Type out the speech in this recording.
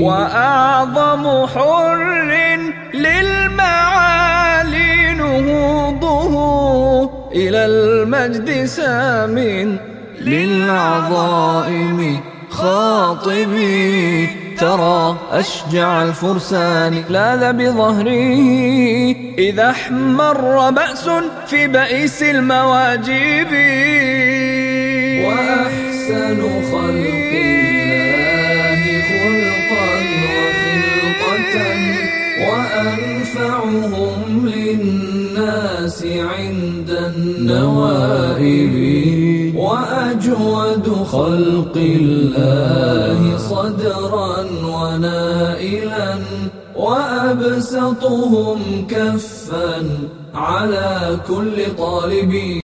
وأعظم حر للمعالي نهوضه إلى المجد سام للعظائم خاطبي ترى أشجع الفرسان لاذ بظهره إذا احمر بأس في بئيس المواجب. وأحسن خلق وأنفعهم للناس عند النوائب وأجود خلق الله صدرا ونائلا وأبسطهم كفا على كل طالب